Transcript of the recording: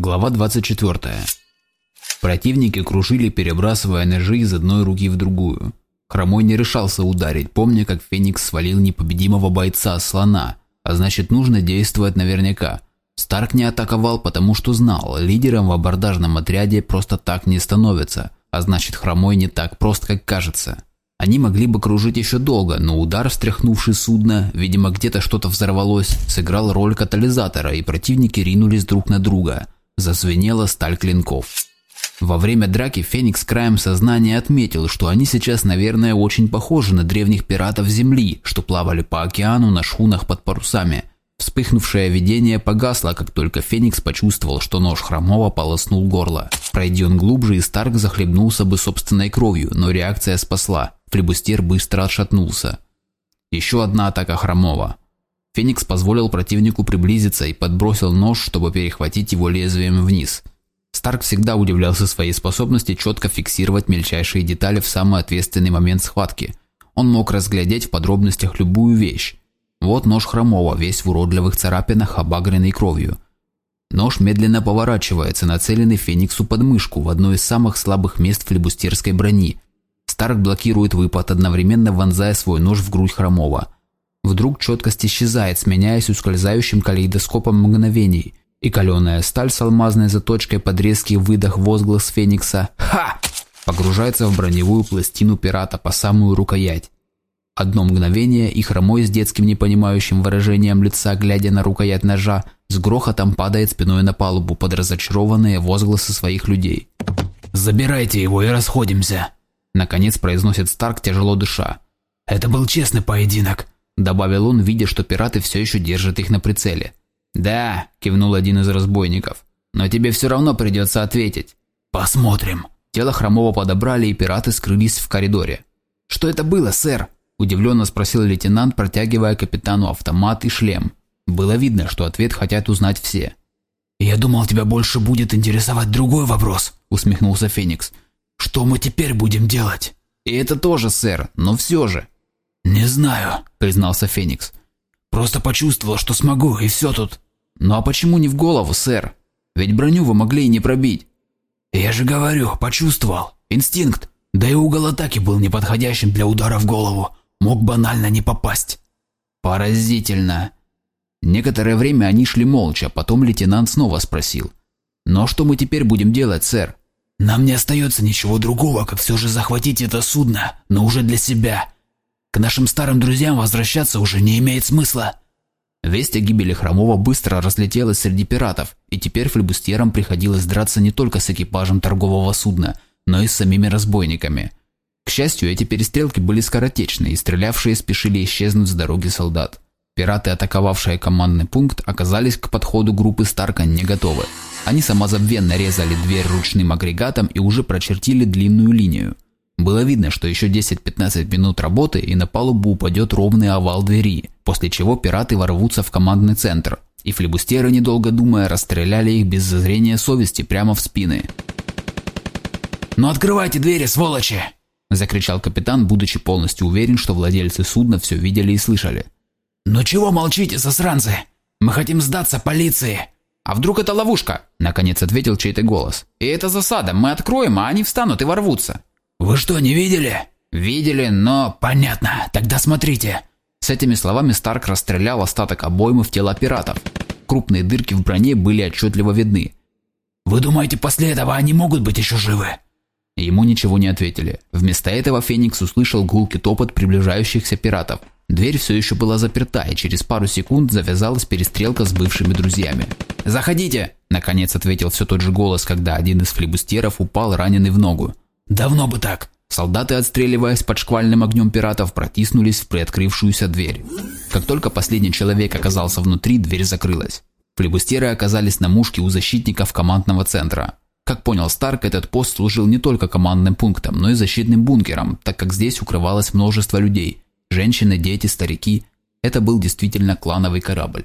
Глава 24. Противники кружили, перебрасывая ножи из одной руки в другую. Хромой не решался ударить, помня, как Феникс свалил непобедимого бойца, слона, а значит нужно действовать наверняка. Старк не атаковал, потому что знал, лидером в абордажном отряде просто так не становится, а значит Хромой не так прост, как кажется. Они могли бы кружить еще долго, но удар, встряхнувший судно, видимо где-то что-то взорвалось, сыграл роль катализатора, и противники ринулись друг на друга – Зазвенела сталь клинков. Во время драки Феникс краем сознания отметил, что они сейчас, наверное, очень похожи на древних пиратов Земли, что плавали по океану на шхунах под парусами. Вспыхнувшее видение погасло, как только Феникс почувствовал, что нож Хромова полоснул горло. Пройди он глубже, и Старк захлебнулся бы собственной кровью, но реакция спасла. Флебустер быстро отшатнулся. Еще одна атака Хромова. Феникс позволил противнику приблизиться и подбросил нож, чтобы перехватить его лезвием вниз. Старк всегда удивлялся своей способности четко фиксировать мельчайшие детали в самый ответственный момент схватки. Он мог разглядеть в подробностях любую вещь. Вот нож Хромова, весь в уродливых царапинах, обагренный кровью. Нож медленно поворачивается, нацеленный Фениксу под мышку, в одно из самых слабых мест флебустерской брони. Старк блокирует выпад, одновременно вонзая свой нож в грудь Хромова. Вдруг четкость исчезает, сменяясь ускользающим калейдоскопом мгновений, и каленая сталь с алмазной заточкой под резкий выдох возглас Феникса «Ха!» погружается в броневую пластину пирата по самую рукоять. Одно мгновение, и хромой с детским непонимающим выражением лица, глядя на рукоять ножа, с грохотом падает спиной на палубу под разочарованные возгласы своих людей. «Забирайте его и расходимся», – наконец произносит Старк, тяжело дыша. «Это был честный поединок. Добавил он, видя, что пираты все еще держат их на прицеле. «Да», – кивнул один из разбойников. «Но тебе все равно придется ответить». «Посмотрим». Тело Хромова подобрали, и пираты скрылись в коридоре. «Что это было, сэр?» – удивленно спросил лейтенант, протягивая капитану автомат и шлем. Было видно, что ответ хотят узнать все. «Я думал, тебя больше будет интересовать другой вопрос», – усмехнулся Феникс. «Что мы теперь будем делать?» «И это тоже, сэр, но все же». «Не знаю», – признался Феникс. «Просто почувствовал, что смогу, и все тут». «Ну а почему не в голову, сэр? Ведь броню вы могли и не пробить». «Я же говорю, почувствовал. Инстинкт. Да и угол атаки был неподходящим для удара в голову. Мог банально не попасть». «Поразительно». Некоторое время они шли молча, потом лейтенант снова спросил. «Но «Ну, а что мы теперь будем делать, сэр?» «Нам не остается ничего другого, как все же захватить это судно, но уже для себя. К нашим старым друзьям возвращаться уже не имеет смысла. Весть о гибели Хромова быстро разлетелась среди пиратов, и теперь флебустерам приходилось драться не только с экипажем торгового судна, но и с самими разбойниками. К счастью, эти перестрелки были скоротечны, и стрелявшие спешили исчезнуть с дороги солдат. Пираты, атаковавшие командный пункт, оказались к подходу группы Старка не готовы. Они самозабвенно резали дверь ручным агрегатом и уже прочертили длинную линию. Было видно, что еще 10-15 минут работы и на палубу упадет ровный овал двери, после чего пираты ворвутся в командный центр, и флебустеры, недолго думая, расстреляли их без зазрения совести прямо в спины. «Ну открывайте двери, сволочи!» – закричал капитан, будучи полностью уверен, что владельцы судна все видели и слышали. «Ну чего молчите, засранцы? Мы хотим сдаться полиции!» «А вдруг это ловушка?» – наконец ответил чей-то голос. «И это засада, мы откроем, а они встанут и ворвутся». «Вы что, не видели?» «Видели, но...» «Понятно, тогда смотрите». С этими словами Старк расстрелял остаток обоймы в тела пиратов. Крупные дырки в броне были отчетливо видны. «Вы думаете, после этого они могут быть еще живы?» Ему ничего не ответили. Вместо этого Феникс услышал гулкий топот приближающихся пиратов. Дверь все еще была заперта, и через пару секунд завязалась перестрелка с бывшими друзьями. «Заходите!» – наконец ответил все тот же голос, когда один из флебустеров упал раненый в ногу. Давно бы так. Солдаты, отстреливаясь под шквальным огнем пиратов, протиснулись в приоткрывшуюся дверь. Как только последний человек оказался внутри, дверь закрылась. Флебустеры оказались на мушке у защитников командного центра. Как понял Старк, этот пост служил не только командным пунктом, но и защитным бункером, так как здесь укрывалось множество людей. Женщины, дети, старики. Это был действительно клановый корабль.